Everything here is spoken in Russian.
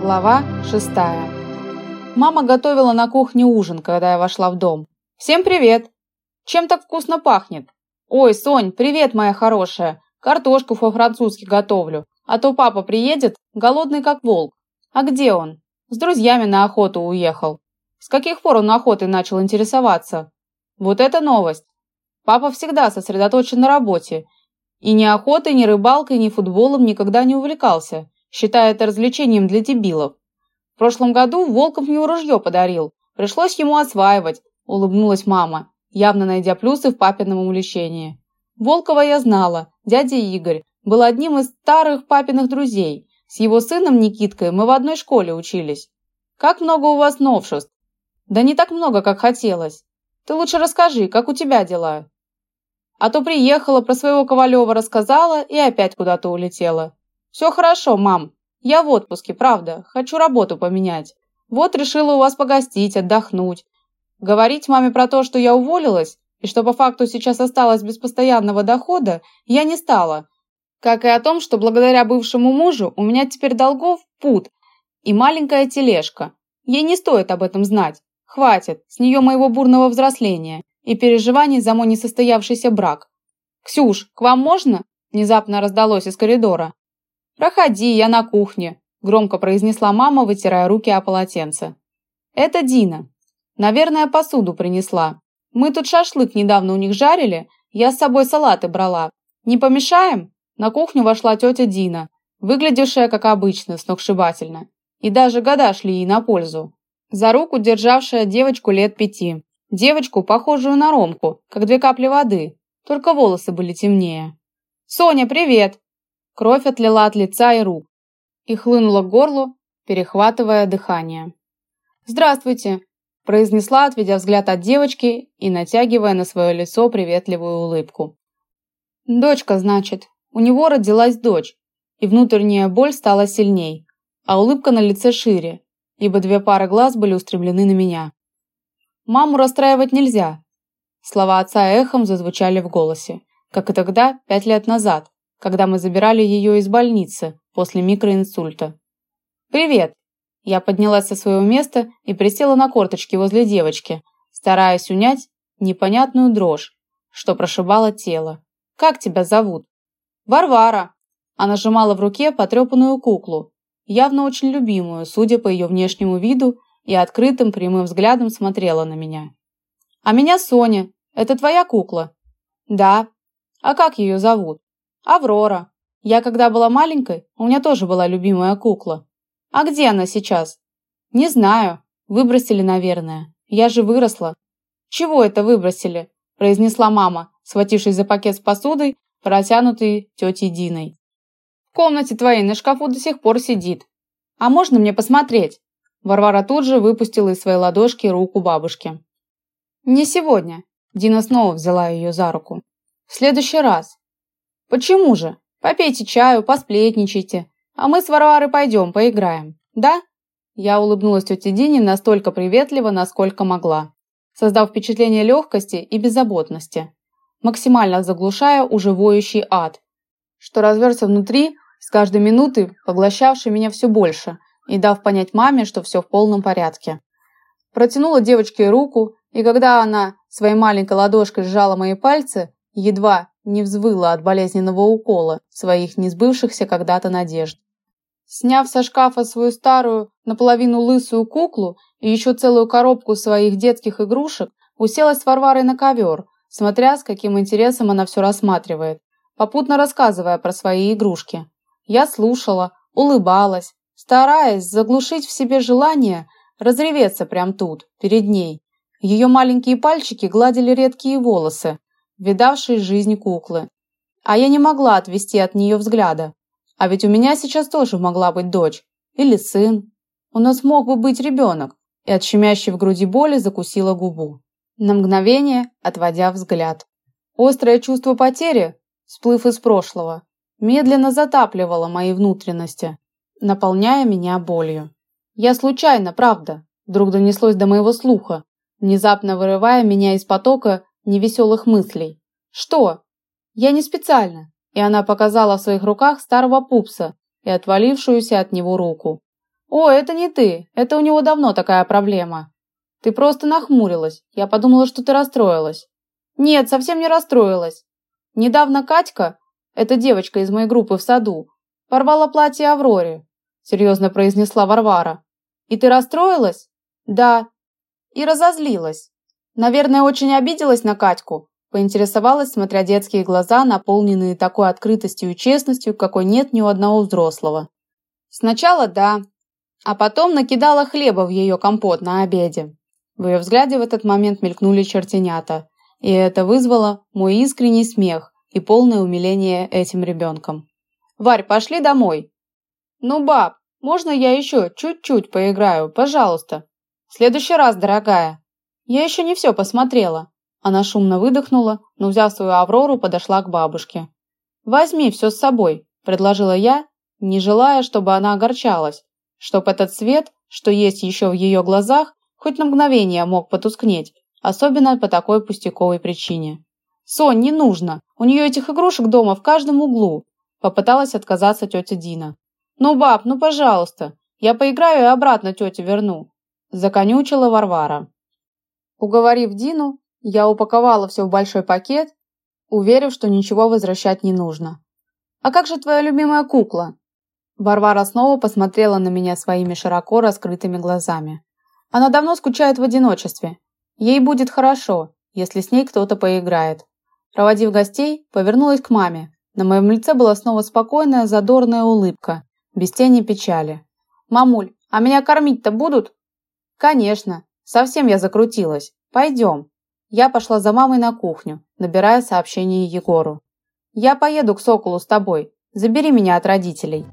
Глава шестая. Мама готовила на кухне ужин, когда я вошла в дом. «Всем привет! Чем так вкусно пахнет? Ой, Сонь, привет, моя хорошая! Картошку по-французски готовлю, а то папа приедет, голодный как волк. А где он? С друзьями на охоту уехал. С каких пор он охотой начал интересоваться? Вот это новость! Папа всегда сосредоточен на работе. И ни охотой, ни рыбалкой, ни футболом никогда не увлекался считая это развлечением для дебилов. В прошлом году Волков мне ружье подарил. Пришлось ему осваивать, улыбнулась мама, явно найдя плюсы в папином увлечении. Волкова я знала. Дядя Игорь был одним из старых папиных друзей. С его сыном Никиткой мы в одной школе учились. Как много у вас новшеств? Да не так много, как хотелось. Ты лучше расскажи, как у тебя дела? А то приехала, про своего Ковалева рассказала и опять куда-то улетела. «Все хорошо, мам. Я в отпуске, правда. Хочу работу поменять. Вот решила у вас погостить, отдохнуть. Говорить маме про то, что я уволилась, и что по факту сейчас осталась без постоянного дохода, я не стала. Как и о том, что благодаря бывшему мужу у меня теперь долгов пут и маленькая тележка. Ей не стоит об этом знать. Хватит, с нее моего бурного взросления и переживаний за мой несостоявшийся брак. «Ксюш, к вам можно?» – внезапно раздалось из коридора. «Проходи, я на кухне», – громко произнесла мама, вытирая руки о полотенце. «Это Дина. Наверное, посуду принесла. Мы тут шашлык недавно у них жарили, я с собой салаты брала. Не помешаем?» На кухню вошла тетя Дина, выглядевшая, как обычно, сногсшибательно. И даже года шли ей на пользу. За руку державшая девочку лет пяти. Девочку, похожую на Ромку, как две капли воды, только волосы были темнее. «Соня, привет!» Кровь отлила от лица и рук и хлынула к горлу, перехватывая дыхание. «Здравствуйте!» – произнесла, отведя взгляд от девочки и натягивая на свое лицо приветливую улыбку. «Дочка, значит. У него родилась дочь, и внутренняя боль стала сильней, а улыбка на лице шире, ибо две пары глаз были устремлены на меня. Маму расстраивать нельзя. Слова отца эхом зазвучали в голосе, как и тогда, пять лет назад, когда мы забирали ее из больницы после микроинсульта. «Привет!» Я поднялась со своего места и присела на корточки возле девочки, стараясь унять непонятную дрожь, что прошибало тело. «Как тебя зовут?» «Варвара!» Она сжимала в руке потрепанную куклу, явно очень любимую, судя по ее внешнему виду, и открытым прямым взглядом смотрела на меня. «А меня Соня. Это твоя кукла?» «Да. А как ее зовут?» Аврора. Я когда была маленькой, у меня тоже была любимая кукла. А где она сейчас? Не знаю. Выбросили, наверное. Я же выросла. Чего это выбросили? произнесла мама, схватившись за пакет с посудой, протянутый тетей Диной. В комнате твоей на шкафу до сих пор сидит. А можно мне посмотреть? Варвара тут же выпустила из своей ладошки руку бабушки. Не сегодня. Дина снова взяла ее за руку. В следующий раз. «Почему же? Попейте чаю, посплетничайте, а мы с Варварой пойдем, поиграем. Да?» Я улыбнулась тете Дине настолько приветливо, насколько могла, создав впечатление легкости и беззаботности, максимально заглушая уже воющий ад, что разверся внутри, с каждой минуты поглощавший меня все больше и дав понять маме, что все в полном порядке. Протянула девочке руку, и когда она своей маленькой ладошкой сжала мои пальцы, едва не взвыла от болезненного укола своих несбывшихся когда-то надежд. Сняв со шкафа свою старую, наполовину лысую куклу и еще целую коробку своих детских игрушек, уселась с Варварой на ковер, смотря с каким интересом она все рассматривает, попутно рассказывая про свои игрушки. Я слушала, улыбалась, стараясь заглушить в себе желание разреветься прямо тут, перед ней. Ее маленькие пальчики гладили редкие волосы, видавшей жизнь куклы. А я не могла отвести от нее взгляда. А ведь у меня сейчас тоже могла быть дочь. Или сын. У нас мог бы быть ребенок. И от щемящей в груди боли закусила губу. На мгновение отводя взгляд. Острое чувство потери, всплыв из прошлого, медленно затапливало мои внутренности, наполняя меня болью. Я случайно, правда, вдруг донеслось до моего слуха, внезапно вырывая меня из потока невеселых мыслей. «Что?» «Я не специально!» И она показала в своих руках старого пупса и отвалившуюся от него руку. О, это не ты, это у него давно такая проблема. Ты просто нахмурилась, я подумала, что ты расстроилась. Нет, совсем не расстроилась. Недавно Катька, эта девочка из моей группы в саду, порвала платье Авроре, серьезно произнесла Варвара. И ты расстроилась? Да. И разозлилась. Наверное, очень обиделась на Катьку, поинтересовалась, смотря детские глаза, наполненные такой открытостью и честностью, какой нет ни у одного взрослого. Сначала да, а потом накидала хлеба в ее компот на обеде. В ее взгляде в этот момент мелькнули чертенята, и это вызвало мой искренний смех и полное умиление этим ребенком. «Варь, пошли домой!» «Ну, баб, можно я еще чуть-чуть поиграю, пожалуйста?» «В следующий раз, дорогая!» «Я еще не все посмотрела!» Она шумно выдохнула, но, взяв свою Аврору, подошла к бабушке. «Возьми все с собой», – предложила я, не желая, чтобы она огорчалась, чтоб этот свет, что есть еще в ее глазах, хоть на мгновение мог потускнеть, особенно по такой пустяковой причине. «Сонь, не нужно, у нее этих игрушек дома в каждом углу», – попыталась отказаться тетя Дина. «Ну, баб, ну пожалуйста, я поиграю и обратно тете верну», – законючила Варвара. Уговорив Дину, я упаковала все в большой пакет, уверив, что ничего возвращать не нужно. «А как же твоя любимая кукла?» Варвара снова посмотрела на меня своими широко раскрытыми глазами. Она давно скучает в одиночестве. Ей будет хорошо, если с ней кто-то поиграет. Проводив гостей, повернулась к маме. На моем лице была снова спокойная, задорная улыбка, без тени печали. «Мамуль, а меня кормить-то будут?» «Конечно. Совсем я закрутилась. Пойдем». Я пошла за мамой на кухню, набирая сообщение Егору. «Я поеду к Соколу с тобой. Забери меня от родителей».